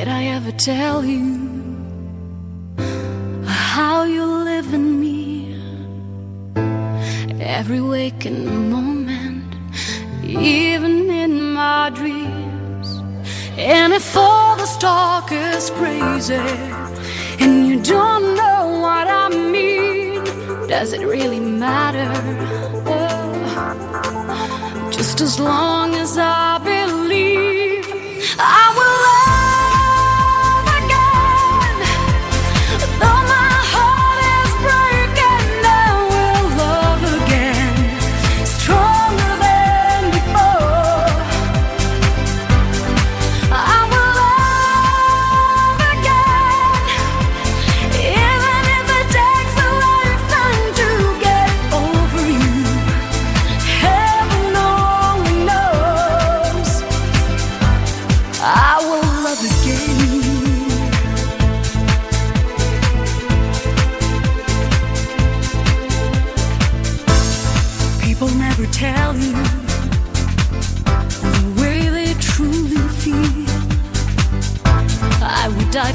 Did I ever tell you how you live in me? Every waking moment, even in my dreams. And if all the talk is crazy and you don't know what I mean, does it really matter? Oh, just as long as I believe tell you the way they truly feel. I would die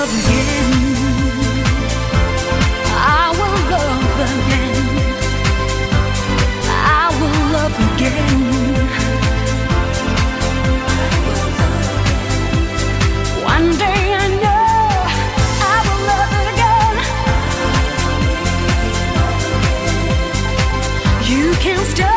love again. I will love again. I will love again. One day I know I will love again. You can stay.